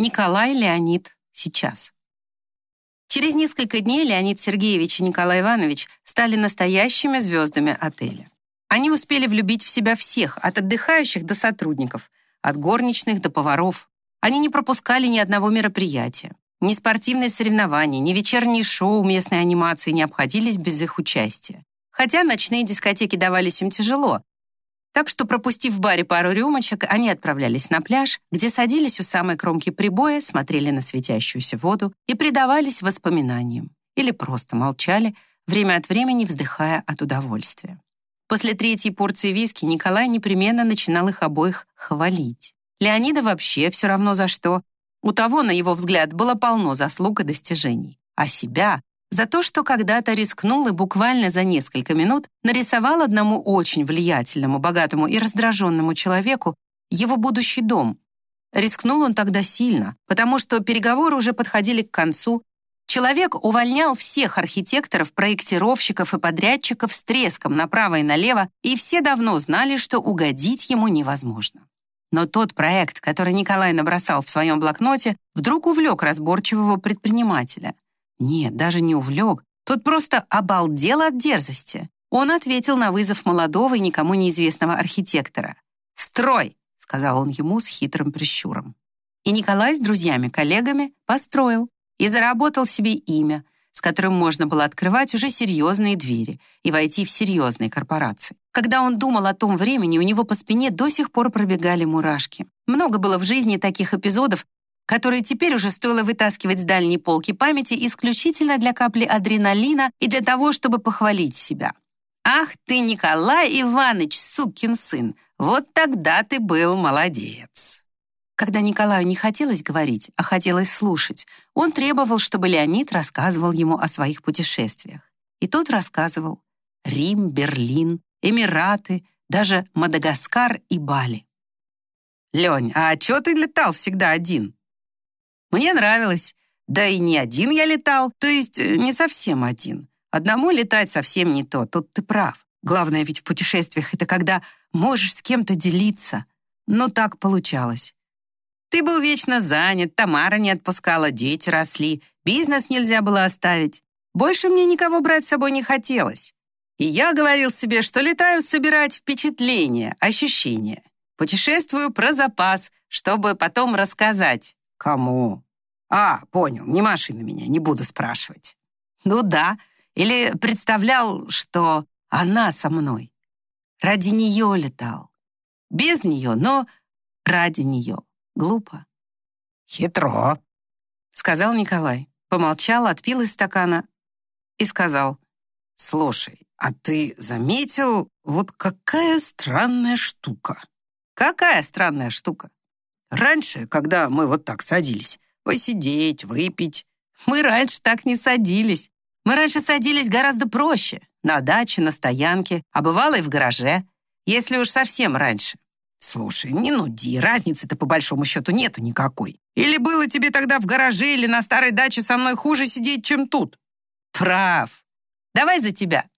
Николай Леонид сейчас. Через несколько дней Леонид Сергеевич и Николай Иванович стали настоящими звездами отеля. Они успели влюбить в себя всех, от отдыхающих до сотрудников, от горничных до поваров. Они не пропускали ни одного мероприятия. Ни спортивные соревнования, ни вечерние шоу местной анимации не обходились без их участия. Хотя ночные дискотеки давались им тяжело, так что, пропустив в баре пару рюмочек, они отправлялись на пляж, где садились у самой кромки прибоя, смотрели на светящуюся воду и предавались воспоминаниям. Или просто молчали, время от времени вздыхая от удовольствия. После третьей порции виски Николай непременно начинал их обоих хвалить. Леонида вообще все равно за что. У того, на его взгляд, было полно заслуг и достижений. А себя за то, что когда-то рискнул и буквально за несколько минут нарисовал одному очень влиятельному, богатому и раздраженному человеку его будущий дом. Рискнул он тогда сильно, потому что переговоры уже подходили к концу. Человек увольнял всех архитекторов, проектировщиков и подрядчиков с треском направо и налево, и все давно знали, что угодить ему невозможно. Но тот проект, который Николай набросал в своем блокноте, вдруг увлек разборчивого предпринимателя – нет, даже не увлек. Тот просто обалдел от дерзости. Он ответил на вызов молодого и никому неизвестного архитектора. «Строй!» — сказал он ему с хитрым прищуром. И Николай с друзьями-коллегами построил и заработал себе имя, с которым можно было открывать уже серьезные двери и войти в серьезные корпорации. Когда он думал о том времени, у него по спине до сих пор пробегали мурашки. Много было в жизни таких эпизодов, которые теперь уже стоило вытаскивать с дальней полки памяти исключительно для капли адреналина и для того, чтобы похвалить себя. «Ах ты, Николай Иванович, сукин сын! Вот тогда ты был молодец!» Когда Николаю не хотелось говорить, а хотелось слушать, он требовал, чтобы Леонид рассказывал ему о своих путешествиях. И тот рассказывал. Рим, Берлин, Эмираты, даже Мадагаскар и Бали. «Лень, а чё ты летал всегда один?» Мне нравилось. Да и не один я летал, то есть э, не совсем один. Одному летать совсем не то, тут ты прав. Главное ведь в путешествиях это когда можешь с кем-то делиться. Но так получалось. Ты был вечно занят, Тамара не отпускала, дети росли, бизнес нельзя было оставить. Больше мне никого брать с собой не хотелось. И я говорил себе, что летаю собирать впечатления, ощущения. Путешествую про запас, чтобы потом рассказать. Кому? А, понял, не маши на меня, не буду спрашивать. Ну да, или представлял, что она со мной. Ради нее летал. Без нее, но ради нее. Глупо. Хитро, сказал Николай. Помолчал, отпил из стакана и сказал, «Слушай, а ты заметил, вот какая странная штука?» «Какая странная штука?» Раньше, когда мы вот так садились, посидеть, выпить, мы раньше так не садились. Мы раньше садились гораздо проще. На даче, на стоянке, а бывало и в гараже. Если уж совсем раньше. Слушай, не нуди, разницы-то по большому счету нету никакой. Или было тебе тогда в гараже или на старой даче со мной хуже сидеть, чем тут? Прав. Давай за тебя.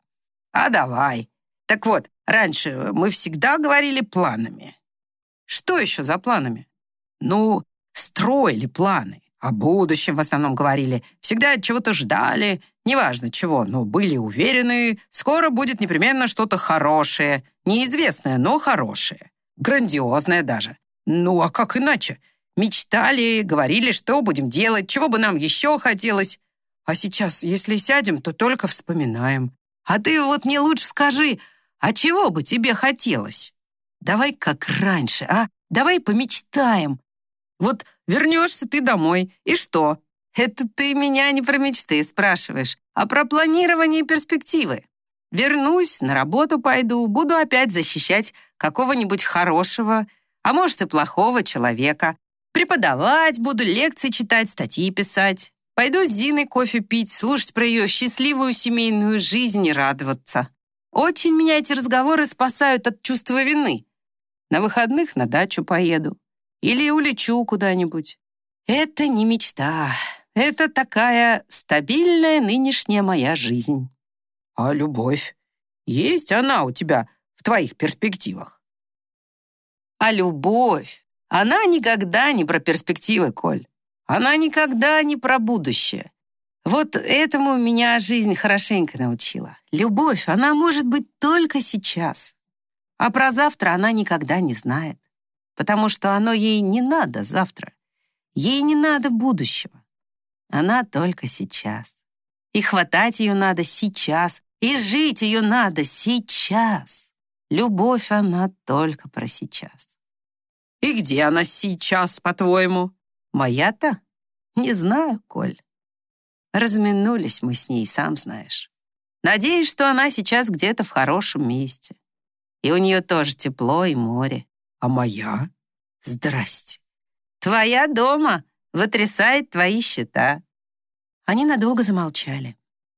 А давай. Так вот, раньше мы всегда говорили планами. Что еще за планами? Ну, строили планы. О будущем в основном говорили. Всегда чего-то ждали. Неважно чего, но были уверены, скоро будет непременно что-то хорошее. Неизвестное, но хорошее. Грандиозное даже. Ну, а как иначе? Мечтали, говорили, что будем делать, чего бы нам еще хотелось. А сейчас, если сядем, то только вспоминаем. А ты вот мне лучше скажи, а чего бы тебе хотелось? Давай как раньше, а? Давай помечтаем. Вот вернешься ты домой, и что? Это ты меня не про мечты спрашиваешь, а про планирование перспективы. Вернусь, на работу пойду, буду опять защищать какого-нибудь хорошего, а может и плохого человека. Преподавать буду, лекции читать, статьи писать. Пойду с Зиной кофе пить, слушать про ее счастливую семейную жизнь и радоваться. Очень меня эти разговоры спасают от чувства вины. На выходных на дачу поеду. Или улечу куда-нибудь. Это не мечта. Это такая стабильная нынешняя моя жизнь. А любовь? Есть она у тебя в твоих перспективах? А любовь? Она никогда не про перспективы, Коль. Она никогда не про будущее. Вот этому меня жизнь хорошенько научила. Любовь, она может быть только сейчас. А про завтра она никогда не знает. Потому что оно ей не надо завтра. Ей не надо будущего. Она только сейчас. И хватать ее надо сейчас. И жить ее надо сейчас. Любовь, она только про сейчас. И где она сейчас, по-твоему? Моя-то? Не знаю, Коль. Разминулись мы с ней, сам знаешь. Надеюсь, что она сейчас где-то в хорошем месте. И у нее тоже тепло и море. А моя? Здрасте. Твоя дома вытрясает твои счета. Они надолго замолчали.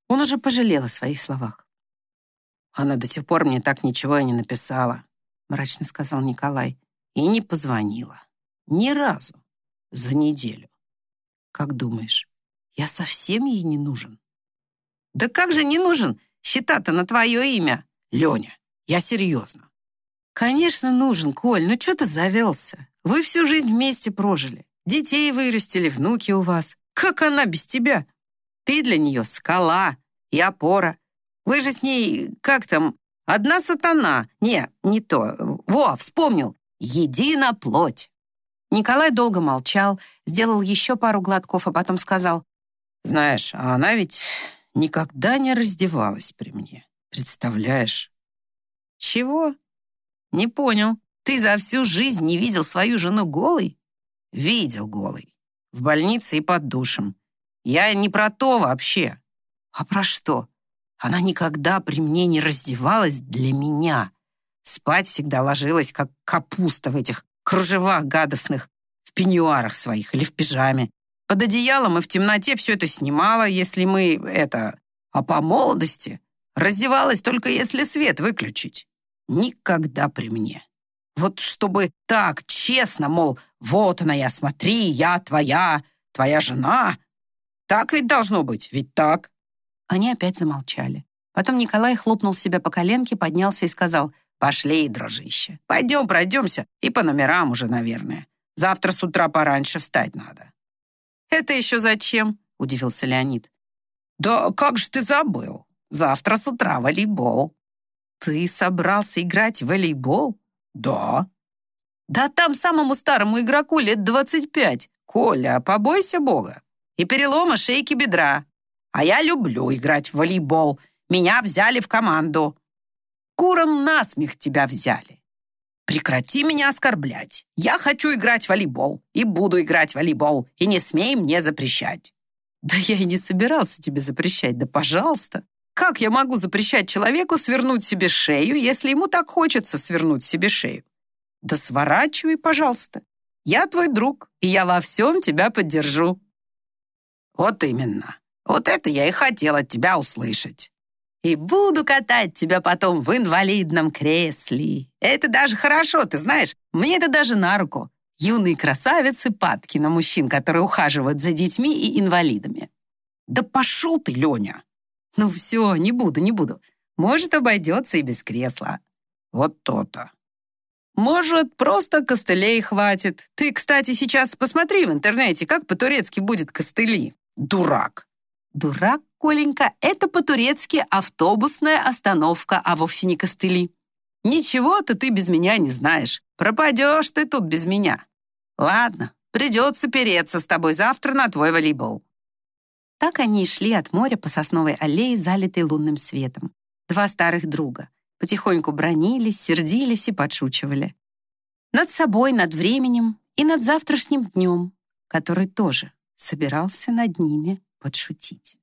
Он уже пожалел о своих словах. Она до сих пор мне так ничего и не написала, мрачно сказал Николай. И не позвонила. Ни разу. За неделю. Как думаешь, я совсем ей не нужен? Да как же не нужен? Счета-то на твое имя. Леня, я серьезно. Конечно, нужен, Коль. Ну что ты завелся? Вы всю жизнь вместе прожили. Детей вырастили, внуки у вас. Как она без тебя? Ты для нее скала и опора. Вы же с ней, как там, одна сатана. Не, не то. Во, вспомнил. Едина плоть. Николай долго молчал, сделал еще пару глотков, а потом сказал, «Знаешь, а она ведь никогда не раздевалась при мне. Представляешь?» «Чего?» «Не понял. Ты за всю жизнь не видел свою жену голой?» «Видел голой. В больнице и под душем. Я не про то вообще». «А про что?» Она никогда при мне не раздевалась для меня. Спать всегда ложилась, как капуста в этих кружевах гадостных, в пеньюарах своих или в пижаме. Под одеялом и в темноте все это снимала, если мы это... А по молодости раздевалась только если свет выключить. Никогда при мне. Вот чтобы так, честно, мол, вот она я, смотри, я твоя, твоя жена. Так ведь должно быть, ведь так. Они опять замолчали. Потом Николай хлопнул себя по коленке, поднялся и сказал, «Пошли, дружище, пойдем пройдемся, и по номерам уже, наверное. Завтра с утра пораньше встать надо». «Это еще зачем?» — удивился Леонид. «Да как же ты забыл? Завтра с утра волейбол». «Ты собрался играть в волейбол?» «Да». «Да там самому старому игроку лет 25. Коля, побойся Бога. И перелома шейки бедра. А я люблю играть в волейбол. Меня взяли в команду. Куром насмех тебя взяли. Прекрати меня оскорблять. Я хочу играть в волейбол. И буду играть в волейбол. И не смей мне запрещать. Да я и не собирался тебе запрещать. Да пожалуйста. Как я могу запрещать человеку свернуть себе шею, если ему так хочется свернуть себе шею? Да сворачивай, пожалуйста. Я твой друг, и я во всем тебя поддержу. Вот именно. Вот это я и хотел от тебя услышать. И буду катать тебя потом в инвалидном кресле. Это даже хорошо, ты знаешь, мне это даже на руку. Юные красавицы падки на мужчин, которые ухаживают за детьми и инвалидами. Да пошел ты, Леня. Ну все, не буду, не буду. Может, обойдется и без кресла. Вот то-то. Может, просто костылей хватит. Ты, кстати, сейчас посмотри в интернете, как по-турецки будет костыли. Дурак. Дурак, Коленька, это по-турецки автобусная остановка, а вовсе не костыли. Ничего-то ты без меня не знаешь. Пропадешь ты тут без меня. Ладно, придется переться с тобой завтра на твой волейбол. Так они и шли от моря по сосновой аллее, залитой лунным светом. Два старых друга. Потихоньку бронились, сердились и подшучивали. Над собой, над временем и над завтрашним днем, который тоже собирался над ними подшутить.